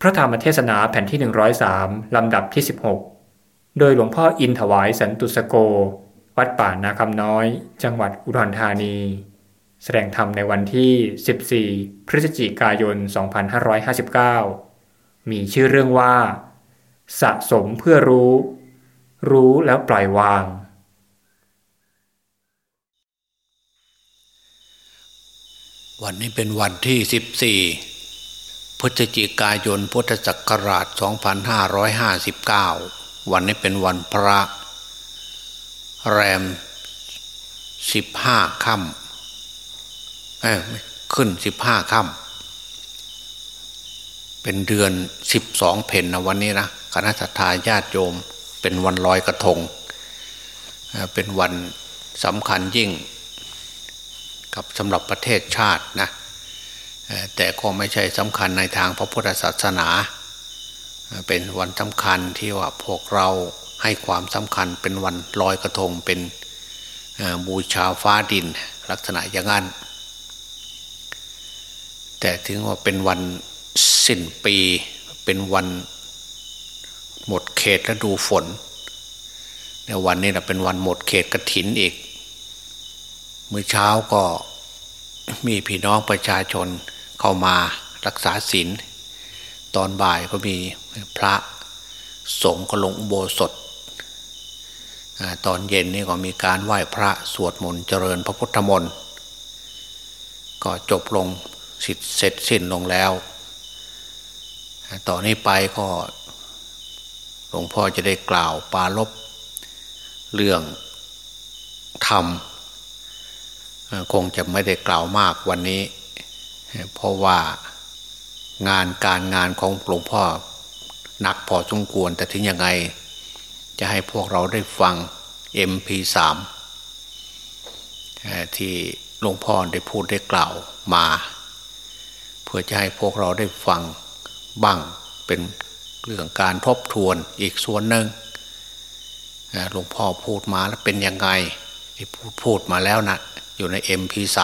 พระธรรมเทศนาแผ่นที่ 103 ลำดับที่ 16 โดยหลวงพ่ออินถวายสันตุสโก วัดป่านาคำน้อย จังหวัดอุดรธานี แสดงธรรมในวันที่ 14 พฤศจิกายน 2559 มีชื่อเรื่องว่า สะสมเพื่อรู้ รู้แล้วปล่อยวาง วันนี้เป็นวันที่ 14 พฤศจิกายนพุทธศักราช 2559 วันนี้เป็นวันพระ แรม 15ค่ำเอ้ขึ้น 15ค่ำเป็นเดือน 12 เพนนะวันนี้นะคณะสัตยาญาติโยม เป็นวันลอยกระทง เป็นวันสำคัญยิ่ง กับสำหรับประเทศชาตินะ แต่ก็ไม่ใช่สำคัญในทางพระพุทธศาสนา เป็นวันสำคัญที่ว่าพวกเราให้ความสำคัญเป็นวันลอยกระทงเป็นบูชาฟ้าดินลักษณะอย่างนั้น แต่ถึงว่าเป็นวันสิ้นปีเป็นวันหมดเขตฤดูฝนในวันนี้นะเป็นวันหมดเขตกระถินอีก เมื่อเช้าก็มีพี่น้องประชาชน เข้ามารักษาศีลตอนบ่ายก็มีพระสงฆ์ก็ลงอุโบสถตอนเย็นนี่ก็มีการไหว้พระสวดมนต์เจริญพระพุทธมนต์ก็จบลงสิทธิเสร็จสิ้นลงแล้ว ต่อนนี้ไปก็หลวงพ่อจะได้กล่าวปาลบเรื่องธรรมคงจะไม่ได้กล่าวมากวันนี้ เพราะว่างานการงานของหลวงพ่อนักพอสมควร แต่ถึงยังไง จะให้พวกเราได้ฟัง MP3 ที่หลวงพ่อได้พูดได้กล่าวมา เพื่อจะให้พวกเราได้ฟังบ้างเป็นเรื่องการทบทวนอีกส่วนหนึ่งหลวงพ่อพูดมาแล้วเป็นยังไงที่พูดพูดมาแล้วนะอยู่ใน MP3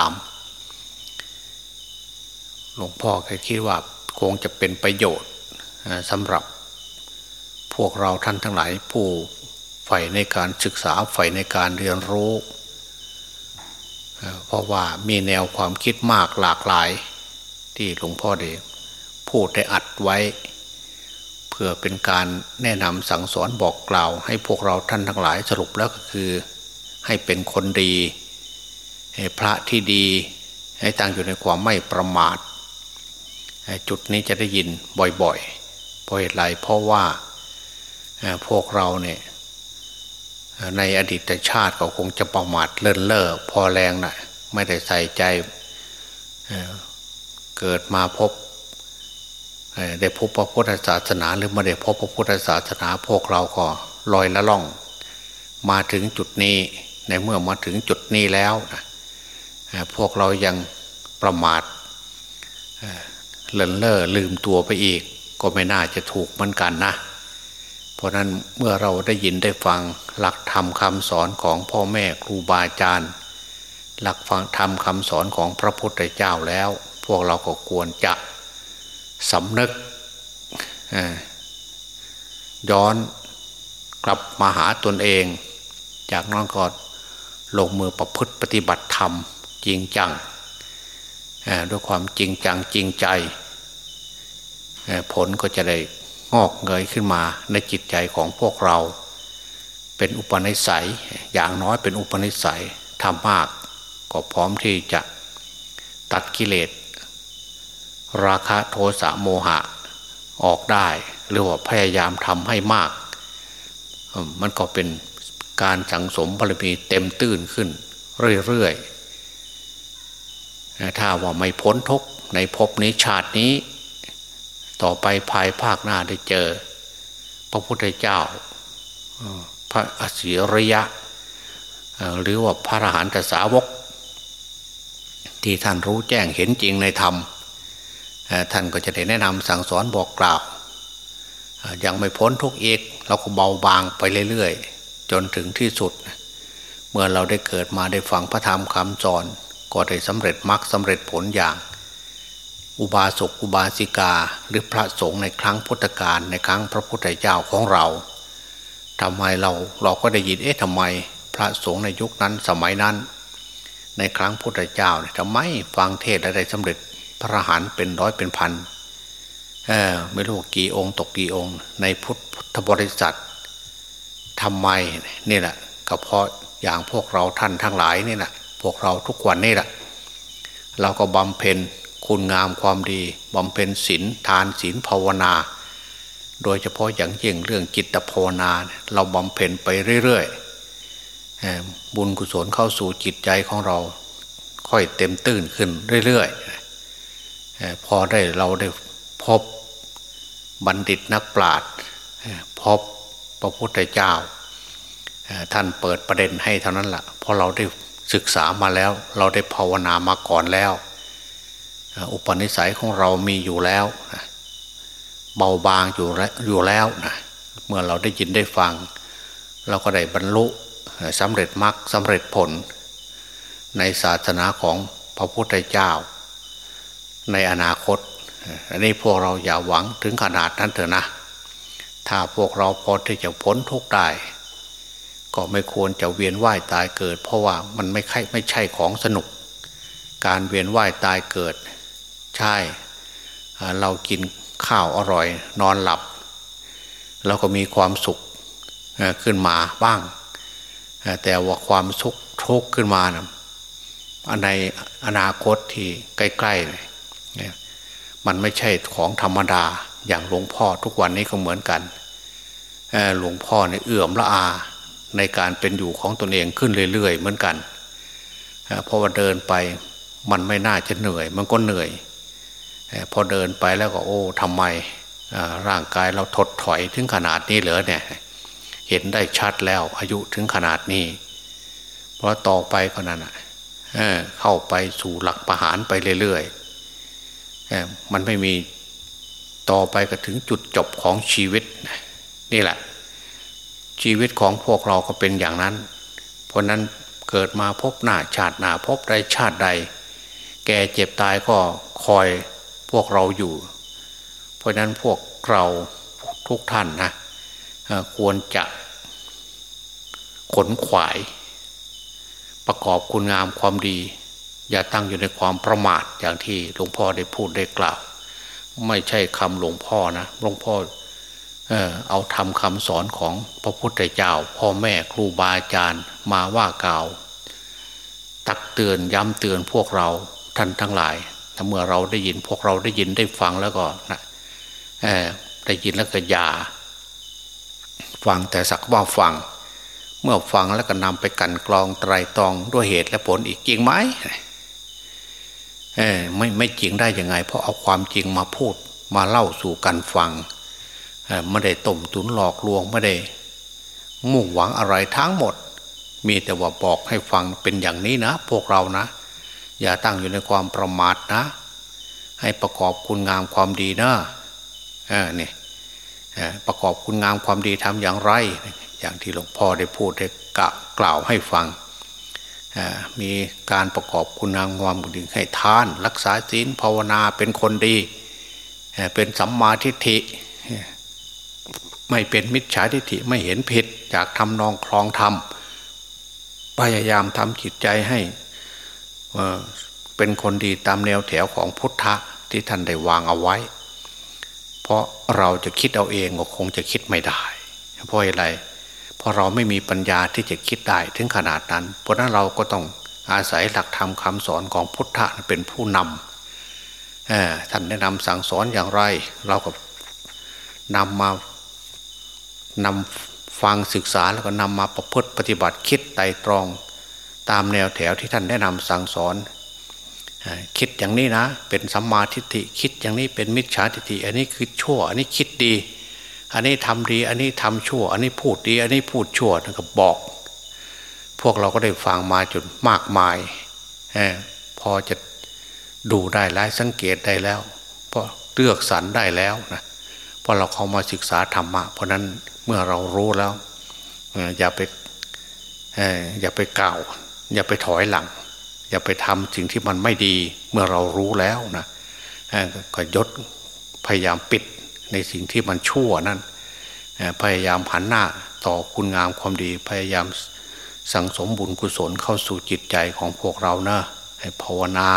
หลวงพ่อเคยคิดว่าคงจะเป็นประโยชน์สำหรับพวกเราท่านทั้งหลายผู้ใฝ่ในการศึกษาใฝ่ในการเรียนรู้เพราะว่ามีแนวความคิดมากหลากหลาย ที่หลวงพ่อได้พูดได้อัดไว้ เพื่อเป็นการแนะนำสั่งสอนบอกกล่าว ให้พวกเราท่านทั้งหลายสรุปแล้วก็คือ ให้เป็นคนดี ให้พระที่ดี ให้ตั้งอยู่ในความไม่ประมาท จุดนี้จะได้ยินบ่อยๆ เพราะเหตุไรเพราะว่าพวกเราเนี่ยในอดีตชาติก็คงจะประมาทเลินเล่อพอแรงนะ่ะไม่ได้ใส่ใจเกิดมาพบได้พบพระพุทธศาสนาหรือไม่ได้พบพระพุทธศาสนาพวกเราก็ลอยละล่อง มาถึงจุดนี้ในเมื่อมาถึงจุดนี้แล้วนะพวกเรายังประมาท เลินเล่อลืมตัวไปอีก ก็ไม่น่าจะถูกเหมือนกันนะ เพราะนั้นเมื่อเราได้ยินได้ฟังหลักธรรมคำสอนของพ่อแม่ครูบาอาจารย์ หลักฟังธรรมคำสอนของพระพุทธเจ้าแล้ว พวกเราก็ควรจะสำนึกย้อนกลับมาหาตนเอง จากนั้นก็ลงมือประพฤติปฏิบัติธรรมจริงจังด้วยความจริงจังจริงใจ ผลก็จะได้งอกเงยขึ้นมาในจิตใจของพวกเรา เป็นอุปนิสัยอย่างน้อยเป็นอุปนิสัยทำมาก ก็พร้อมที่จะตัดกิเลส ราคะโทสะโมหะออกได้ หรือว่าพยายามทำให้มาก มันก็เป็นการสังสมบารมีเต็มตื้นขึ้น เรื่อยๆถ้าว่าไม่พ้นทุกในภพนี้ชาตินี้ ต่อไปภายภาคหน้าได้เจอ พระพุทธเจ้าพระอสิริยะ หรือว่าพระอรหันตสาวก ที่ท่านรู้แจ้งเห็นจริงในธรรม ท่านก็จะได้แนะนำสั่งสอนบอกกล่าว ยังไม่พ้นทุกเอกเราก็เบาบางไปเรื่อยๆ จนถึงที่สุด เมื่อเราได้เกิดมาได้ฟังพระธรรมคำสอน ก็ได้สำเร็จมรรคสำเร็จผลอย่าง อุบาสกอุบาสิกาหรือพระสงฆ์ในครั้งพุทธกาลในครั้งพระพุทธเจ้าของเราทำไมเราเราก็ได้ยินเอ๊ะทำไมพระสงฆ์ในยุคนั้นสมัยนั้น ในครั้งพุทธเจ้าทำไมฟังเทศและได้สำเร็จพระหันเป็นร้อยเป็นพันเออไม่รู้กี่องค์ตกกี่องค์ ในพุทธบริษัททำไมนี่แหละก็เพราะอย่างพวกเราท่านทั้งหลายนี่แหละพวกเราทุกวันนี่แหละเราก็บำเพ็ญ คุณงามความดีบำเพ็ญศีลทานศีลภาวนา โดยเฉพาะอย่างยิ่งเรื่องจิตภาวนา เราบำเพ็ญไปเรื่อยๆบุญกุศลเข้าสู่จิตใจของเรา ค่อยเต็มตื้นขึ้นเรื่อยๆพอได้เราได้พบบัณฑิตนักปราชญ์พบพระพุทธเจ้า ท่านเปิดประเด็นให้เท่านั้นแหละเพราะเราได้ศึกษามาแล้ว เราได้ภาวนามาก่อนแล้ว อุปนิสัยของเรามีอยู่แล้วเบาบางอยู่อยู่แล้วนะเมื่อเราได้ยินได้ฟัง เราก็ได้บรรลุสำเร็จมรรคสำเร็จผล ในศาสนาของพระพุทธเจ้า ในอนาคต อันนี้พวกเราอย่าหวังถึงขนาดนั้นเถอะนะ ถ้าพวกเราพอที่จะพ้นทุกข์ได้ก็ไม่ควรจะเวียนว่ายตายเกิด เพราะว่ามันไม่ใช่ไม่ใช่ของสนุก การเวียนว่ายตายเกิด ใช่ เรากินข้าวอร่อย นอนหลับ เราก็มีความสุขขึ้นมาบ้าง แต่ว่าความสุขทุกข์ขึ้นมานะในอนาคตที่ใกล้ๆมันไม่ใช่ของธรรมดาอย่างหลวงพ่อทุกวันนี้ก็เหมือนกันหลวงพ่อเนี่ยเอื่อมละอาในการเป็นอยู่ของตนเองขึ้นเรื่อย ๆ เหมือนกันเพราะว่าเดินไปมันไม่น่าจะเหนื่อย มันก็เหนื่อย พอเดินไปแล้วก็โอ้ทำไมร่างกายเราถดถอยถึงขนาดนี้เหรอเนี่ยเห็นได้ชัดแล้วอายุถึงขนาดนี้ เพราะต่อไปก็นั่นเเข้าไปสู่หลักประหารไปเรื่อยๆมันไม่มีต่อไปก็ถึงจุดจบของชีวิตนี่แหละ ชีวิตของพวกเราก็เป็นอย่างนั้น เพราะนั้นเกิดมาพบหน้าชาติหน้าพบใดชาติใด แก่เจ็บตายก็คอย พวกเราอยู่ เพราะนั้นพวกเราทุกท่านนะควรจะขนขวาย ประกอบคุณงามความดี อย่าตั้งอยู่ในความประมาทอย่างที่หลวงพ่อได้พูดได้กล่าว ไม่ใช่คำหลวงพ่อนะหลวงพ่อเอาทำคำสอนของพระพุทธเจ้า พ่อแม่ครูบาอาจารย์มาว่ากล่าว ตักเตือนย้ำเตือนพวกเราท่านทั้งหลาย เมื่อเราได้ยินพวกเราได้ยินได้ฟังแล้วก็นะได้ยินแล้วก็อย่า ฟังแต่สักว่าฟัง เมื่อฟังแล้วก็นำไปกันกรองไตรตรองด้วยเหตุและผลอีกจริงไหมไม่ไม่จริงได้ยังไง เพราะเอาความจริงมาพูดมาเล่าสู่กันฟังไม่ได้ต้มตุนหลอกลวงไม่ได้ มุ่งหวังอะไรทั้งหมด มีแต่ว่าบอกให้ฟังเป็นอย่างนี้นะ พวกเรานะ อย่าตั้งอยู่ในความประมาทนะ ให้ประกอบคุณงามความดีนะเนี่ยประกอบคุณงามความดีทำอย่างไร อย่างที่หลวงพ่อได้พูดได้กล่าวให้ฟัง มีการประกอบคุณงามความดีให้ทาน รักษาศีลภาวนาเป็นคนดี เป็นสัมมาทิฏฐิ ไม่เป็นมิจฉาทิฏฐิไม่เห็นผิดจากทำนองคลองธรรมพยายามทำจิตใจให้ เป็นคนดีตามแนวแถวของพุทธะที่ท่านได้วางเอาไว้ เพราะเราจะคิดเอาเองก็คงจะคิดไม่ได้ เพราะอะไร เพราะเราไม่มีปัญญาที่จะคิดได้ถึงขนาดนั้น เพราะนั้นเราก็ต้องอาศัยหลักธรรมคาสอนของพุทธะเป็นผู้นำท่านแนะนำสั่งสอนอย่างไร เราก็นำมานำฟังศึกษาแล้วก็นำมาประพฤติปฏิบัติคิดไต่ตรอง ตามแนวแถวที่ท่านแนะนำสั่งสอน คิดอย่างนี้นะ เป็นสัมมาทิฏฐิคิดอย่างนี้เป็นมิจฉาทิฏฐิ อันนี้คือชั่ว อันนี้คิดดี อันนี้ทำดี อันนี้ทำชั่ว อันนี้พูดดี อันนี้พูดชั่วนะก็บอก พวกเราก็ได้ฟังมาจนมากมายพอจะดูได้แล้สังเกตได้แล้วพอเลือกสรรได้แล้วนะพอเราเข้ามาศึกษาธรรมะเพราะนั้นเมื่อเรารู้แล้วอย่าไปอย่าไปกล่าว อย่าไปถอยหลัง อย่าไปทำสิ่งที่มันไม่ดี เมื่อเรารู้แล้วนะก็ยศพยายามปิดในสิ่งที่มันชั่วนั่นพยายามหันหน้าต่อคุณงามความดี พยายามสั่งสมบุญกุศลเข้าสู่จิตใจของพวกเรานะให้ภาวนา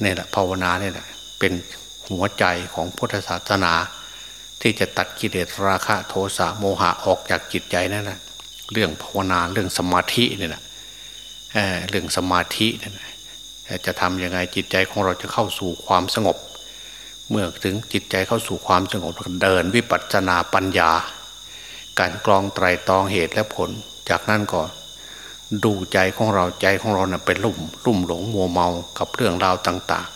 เนี่ยแหละภาวนาเนี่ยแหละเป็นหัวใจของพุทธศาสนา ที่จะตัดกิเลสราคะโทสะโมหะออกจากจิตใจนั่นแหละเรื่องภาวนาเรื่องสมาธิเนี่ยนะ เรื่องสมาธิจะทำยังไงจิตใจของเราจะเข้าสู่ความสงบ เมื่อถึงจิตใจเข้าสู่ความสงบเดินวิปัสสนาปัญญา การกรองไตรตรองเหตุและผล จากนั้นก็ดูใจของเราใจของเราเนะ่ยเป็นลุ่มลุ่มหลงมัวเมากับเรื่องราวต่าง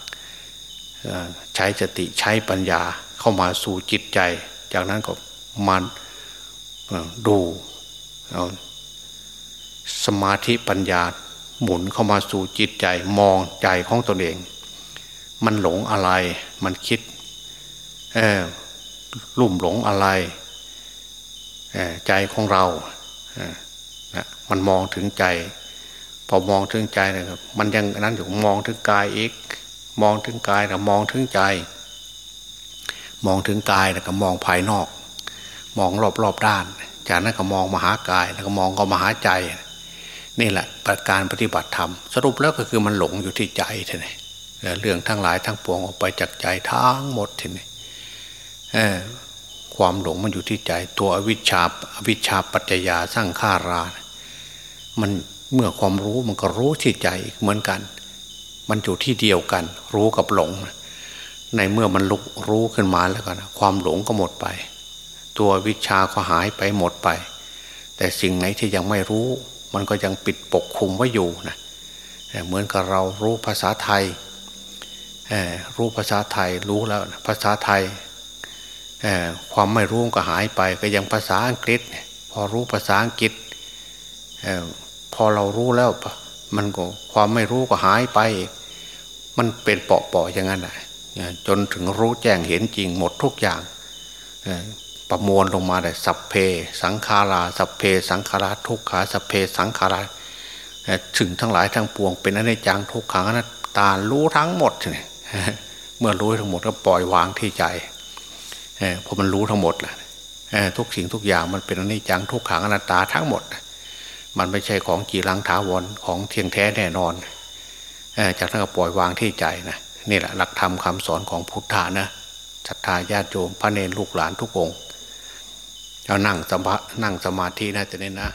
ๆ ใช้สติใช้ปัญญาเข้ามาสู่จิตใจ จากนั้นก็มันดูสมาธิปัญญา หมุนเข้ามาสู่จิตใจมองใจของตนเอง มันหลงอะไร มันคิดลุ่มหลงอะไรใจของเรานะมันมองถึงใจ พอมองถึงใจนะครับ มันยังนั้นอยู่มองถึงกายอีก มองถึงกายแต่มองถึงใจ มองถึงกายแล้วก็มองภายนอก มองรอบรอบด้าน จากนั้นก็มองมาหากาย แล้วก็มองก็มาหาใจ นี่แหละประการปฏิบัติธรรม สรุปแล้วก็คือมันหลงอยู่ที่ใจทีนี้เรื่องทั้งหลายทั้งปวงออกไปจากใจทั้งหมดทีนี้ความหลงมันอยู่ที่ใจ ตัวอวิชชาอวิชชาปัจจยาสร้างขารา มันเมื่อความรู้มันก็รู้ที่ใจเหมือนกัน มันอยู่ที่เดียวกัน รู้กับหลง ในเมื่อมันลุกรู้ขึ้นมาแล้วกันความหลงก็หมดไป ตัววิชาก็หายไปหมดไป แต่สิ่งไหนที่ยังไม่รู้ มันก็ยังปิดปกคุมไว้อยู่นะเหมือนกับเรารู้ภาษาไทยรู้ภาษาไทยรู้แล้วภาษาไทยความไม่รู้ก็หายไปก็ยังภาษาอังกฤษ พอรู้ภาษาอังกฤษพอเรารู้แล้วมันก็ความไม่รู้ก็หายไป มันเป็นเปาะๆอย่างนั้นนะจนถึงรู้แจ้งเห็นจริงหมดทุกอย่าง ประมวลลงมาได้สัพเพ สังขารา สัพเพ สังขาราทุกขาสัพเพ สังขาราถึงทั้งหลายทั้งปวง เป็นอนิจจังทุกขังอนัตตารู้ทั้งหมดเนี่ยเมื่อรู้ทั้งหมดก็ปล่อยวางที่ใจเพราะมันรู้ทั้งหมดแหละทุกสิ่งทุกอย่างมันเป็นอนิจจังทุกขังอนัตตาทั้งหมด มันไม่ใช่ของจีรังถาวรของเทียงแท้แน่นอนจากนั้นก็ปล่อยวางที่ใจนะนี่แหละหลักธรรมคาสอนของพุทธานะศรัทธาญาติโยมพระเนรลูกหลานทุกองค์ เรานั่งสมานั่งสมาธินะจะเนี่ยนะ